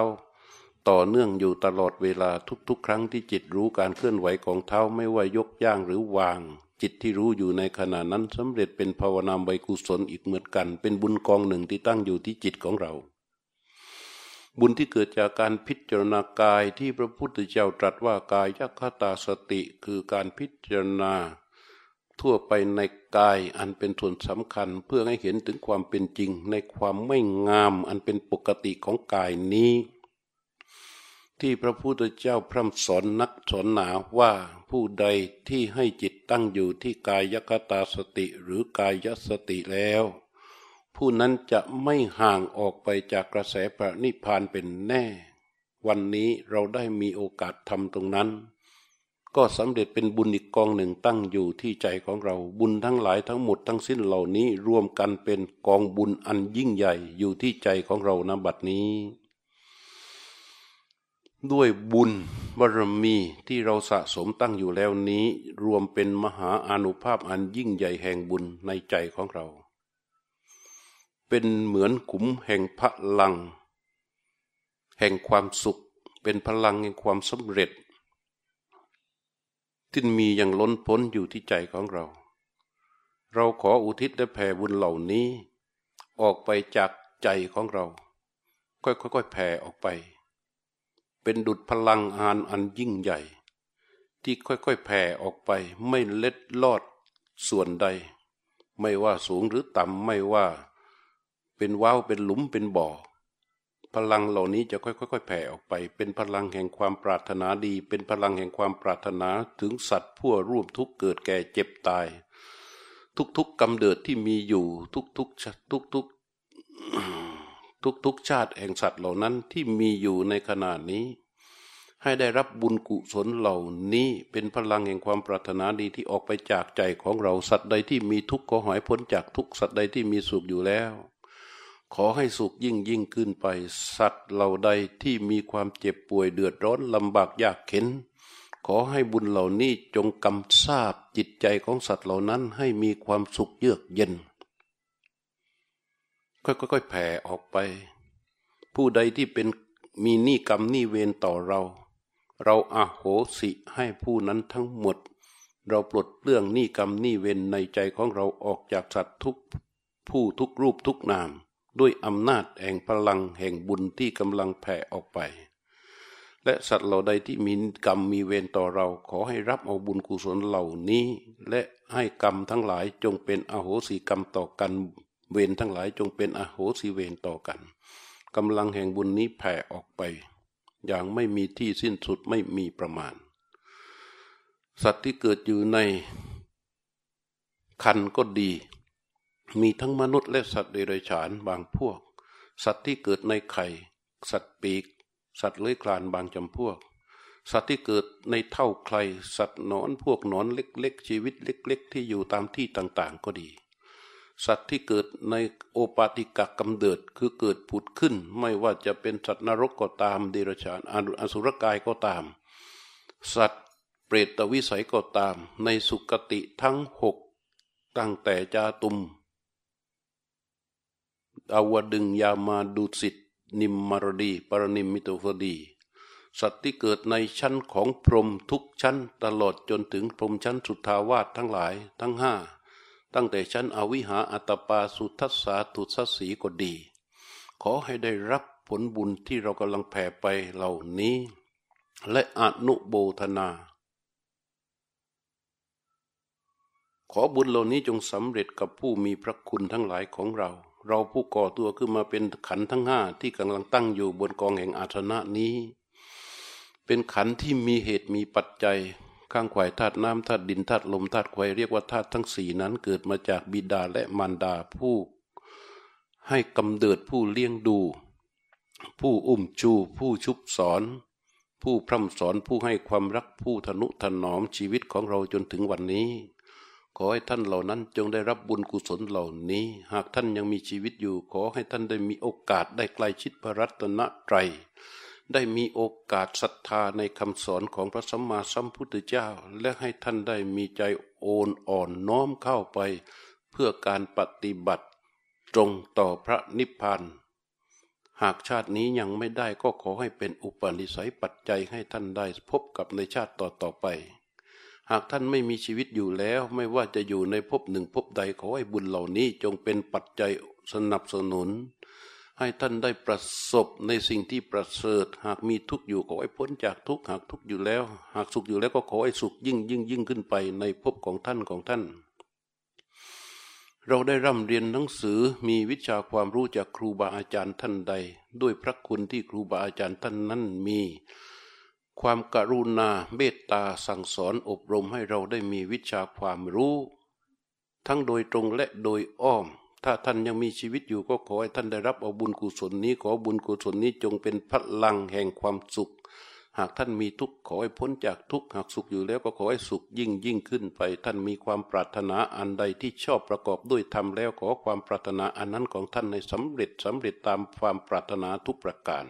ต่อเนื่องอยู่ตลอดเวลาทุกๆ ครั้งที่จิตรู้การเคลื่อนไหวของเท้าไม่ว่ายกย่างหรือวาง จิตที่รู้อยู่ในขณะนั้นสำเร็จเป็นภาวนาใบกุศลอีกเหมือนกัน เป็นบุญกองหนึ่งที่ตั้งอยู่ที่จิตของเราบุญที่เกิดจากการพิจารณากายที่พระพุทธเจ้าตรัสว่ากายยัคตาสติ คือการพิจารณา ทั่วไปในกายอันเป็นส่วนสำคัญเพื่อให้เห็นถึงความเป็นจริง ในความไม่งามอันเป็นปกติของกายนี้ ที่พระพุทธเจ้าพร่ำสอนนักสอนหนาว่าผู้ใดที่ให้จิตตั้งอยู่ที่กายคตาสติหรือกายสติแล้ว ผู้นั้นจะไม่ห่างออกไปจากกระแสพระนิพพานเป็นแน่ วันนี้เราได้มีโอกาสทำตรงนั้น ก็สำเร็จเป็นบุญอีกกองหนึ่งตั้งอยู่ที่ใจของเรา บุญทั้งหลายทั้งหมดทั้งสิ้นเหล่านี้รวมกันเป็นกองบุญอันยิ่งใหญ่อยู่ที่ใจของเราณบัดนี้ ด้วยบุญบารมีที่เราสะสมตั้งอยู่แล้วนี้ รวมเป็นมหาอนุภาพอันยิ่งใหญ่แห่งบุญในใจของเรา เป็นเหมือนขุมแห่งพลัง แห่งความสุข เป็นพลังแห่งความสำเร็จ ที่มีอย่างล้นพ้นอยู่ที่ใจของเรา เราขออุทิศและแผ่บุญเหล่านี้ ออกไปจากใจของเรา ค่อยๆแผ่ออกไป เป็นดุจพลังอานอันยิ่งใหญ่ ที่ค่อยๆแผ่ออกไปไม่เล็ดลอดส่วนใด ไม่ว่าสูงหรือต่ำไม่ว่า เป็นว้าวเป็นหลุมเป็นบ่อ พลังเหล่านี้จะค่อยๆแผ่ออกไป เป็นพลังแห่งความปรารถนาดี เป็นพลังแห่งความปรารถนาถึงสัตว์ผู้ร่วมทุกเกิดแก่เจ็บตาย ทุกๆกำเดิดที่มีอยู่ทุกๆทุกๆทุกๆชาติแห่งสัตว์เหล่านั้นที่มีอยู่ในขณะนี้ ให้ได้รับบุญกุศลเหล่านี้เป็นพลังแห่งความปรารถนาดีที่ออกไปจากใจของเราสัตว์ใดที่มีทุกข์ก็หายพ้นจากทุกสัตว์ใดที่มีสุขอยู่แล้ว ขอให้สุขยิ่งยิ่งขึ้นไป สัตว์เหล่าใดที่มีความเจ็บป่วยเดือดร้อนลำบากยากเข็น ขอให้บุญเหล่านี้จงกำซาบจิตใจของสัตว์เหล่านั้นให้มีความสุขเยือกเย็น ค่อยๆแผ่ออกไป ผู้ใดที่เป็นมีหนี้กรรมหนี้เวรต่อเรา เราอาโหสิให้ผู้นั้นทั้งหมด เราปลดเรื่องหนี้กรรมหนี้เวรในใจของเราออกจากสัตว์ทุกผู้ทุกรูปทุกนาม ด้วยอำนาจแห่งพลังแห่งบุญที่กำลังแผ่ออกไป และสัตว์เหล่าใดที่มีกรรมมีเวรต่อเราขอให้รับเอาบุญกุศลเหล่านี้ และให้กรรมทั้งหลายจงเป็นอโหสิกรรมต่อกัน เวรทั้งหลายจงเป็นอโหสิเวรต่อกันกำลังแห่งบุญนี้แผ่ออกไป อย่างไม่มีที่สิ้นสุดไม่มีประมาณ สัตว์ที่เกิดอยู่ในคันก็ดี มีทั้งมนุษย์และสัตว์เดรัจฉานบางพวก สัตว์ที่เกิดในไข่ สัตว์ปีก สัตว์เลื้อยคลานบางจำพวก สัตว์ที่เกิดในเท่าใคร สัตว์นอนพวกนอนเล็ก ๆ ชีวิตเล็ก ๆ ที่อยู่ตามที่ต่างๆ ก็ดี สัตว์ที่เกิดในโอปาติกะกำเดิดคือเกิดผุดขึ้น ไม่ว่าจะเป็นสัตว์นรกก็ตามเดรัจฉานอสุรกายก็ตาม สัตว์เปรตวิสัยก็ตาม ในสุกติทั้งหกตั้งแต่จาตุม อาวดึงยามาดุสิตนิมมารดี ปรนิมมิโตฟดี สัตว์ที่เกิดในชั้นของพรหมทุกชั้น ตลอดจนถึงพรหมชั้นสุทาวาสทั้งหลายทั้งห้าตั้งแต่ชั้นอวิหาอัตปาสุทัสสาตุสสีก็ดี ขอให้ได้รับผลบุญที่เรากำลังแผ่ไปเหล่านี้ และอนุโบธนา ขอบุญเหล่านี้จงสำเร็จกับผู้มีพระคุณทั้งหลายของเรา เราผู้ก่อตัวขึ้นมาเป็นขันทั้งห้าที่กำลังตั้งอยู่บนกองแห่งอาสนะนี้ เป็นขันที่มีเหตุมีปัจจัย ข้างขวายธาตุน้ำธาตุดินธาตุลมธาตุไฟเรียกว่าธาตุทั้งสี่นั้นเกิดมาจากบิดาและมารดาผู้ ให้กำเดิดผู้เลี้ยงดู ผู้อุ้มชู ผู้ชุบสอน ผู้พร่ำสอนผู้ให้ความรักผู้ทนุถนอมชีวิตของเราจนถึงวันนี้ ขอให้ท่านเหล่านั้นจงได้รับบุญกุศลเหล่านี้ หากท่านยังมีชีวิตอยู่ ขอให้ท่านได้มีโอกาสได้ใกล้ชิดพระรัตนตรัยได้มีโอกาสศรัทธาในคำสอนของพระสัมมาสัมพุทธเจ้า และให้ท่านได้มีใจโอนอ่อนน้อมเข้าไป เพื่อการปฏิบัติตรงต่อพระนิพพานหากชาตินี้ยังไม่ได้ก็ขอให้เป็นอุปนิสัยปัจจัยให้ท่านได้พบกับในชาติต่อๆไป หากท่านไม่มีชีวิตอยู่แล้ว ไม่ว่าจะอยู่ในภพหนึ่งภพใดขอให้บุญเหล่านี้จงเป็นปัจจัยสนับสนุน ให้ท่านได้ประสบในสิ่งที่ประเสริฐ หากมีทุกข์อยู่ขอให้พ้นจากทุกข์หากทุกข์อยู่แล้ว หากสุขอยู่แล้วก็ขอให้สุขยิ่งยิ่งยิ่งขึ้นไปในภพของท่านของท่าน เราได้ร่ำเรียนหนังสือมีวิชาความรู้จากครูบาอาจารย์ท่านใด ด้วยพระคุณที่ครูบาอาจารย์ท่านนั้นมี ความกรุณาเมตตาสั่งสอนอบรมให้เราได้มีวิชาความรู้ ทั้งโดยตรงและโดยอ้อม ถ้าท่านยังมีชีวิตอยู่ก็ขอให้ท่านได้รับเอาบุญกุศลนี้ขอบุญกุศลนี้จงเป็นพลังแห่งความสุข หากท่านมีทุกข์ขอให้พ้นจากทุกข์หากสุขอยู่แล้วก็ขอให้สุขยิ่งยิ่งขึ้นไป ท่านมีความปรารถนาอันใดที่ชอบประกอบด้วยธรรมแล้วขอความปรารถนาอันนั้นของท่านในสำเร็จสำเร็จตามความปรารถนาทุกประการ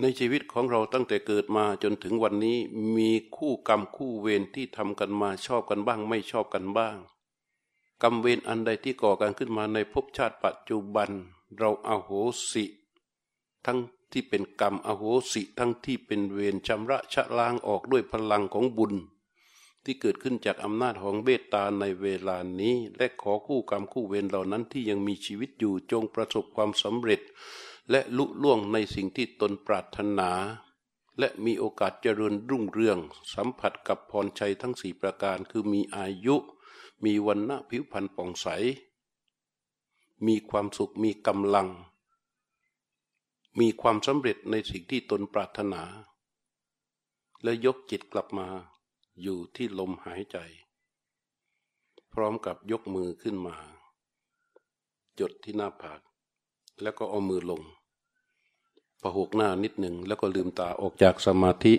ในชีวิตของเราตั้งแต่เกิดมาจนถึงวันนี้มีคู่กรรมคู่เวรที่ทำกันมาชอบกันบ้างไม่ชอบกันบ้าง กรรมเวรอันใดที่ก่อกันขึ้นมาในภพชาติปัจจุบัน เราอาโหสิ ทั้งที่เป็นกรรมอโหสิทั้งที่เป็นเวรชำระชะล้างออกด้วยพลังของบุญ ที่เกิดขึ้นจากอำนาจของเบตตาในเวลานี้ และขอคู่กรรมคู่เวรเหล่านั้นที่ยังมีชีวิตอยู่จงประสบความสำเร็จ และลุล่วงในสิ่งที่ตนปรารถนา และมีโอกาสเจริญรุ่งเรือง สัมผัสกับพรชัยทั้งสี่ประการ คือมีอายุ มีวันณะผิวพรรณป่องใส มีความสุขมีกำลัง มีความสำเร็จในสิ่งที่ตนปรารถนา และยกจิตกลับมา อยู่ที่ลมหายใจ พร้อมกับยกมือขึ้นมา จดที่หน้าผาก แล้วก็เอามือลงประหกหน้านิดหนึ่งแล้วก็ลืมตาออกจากสมาธิ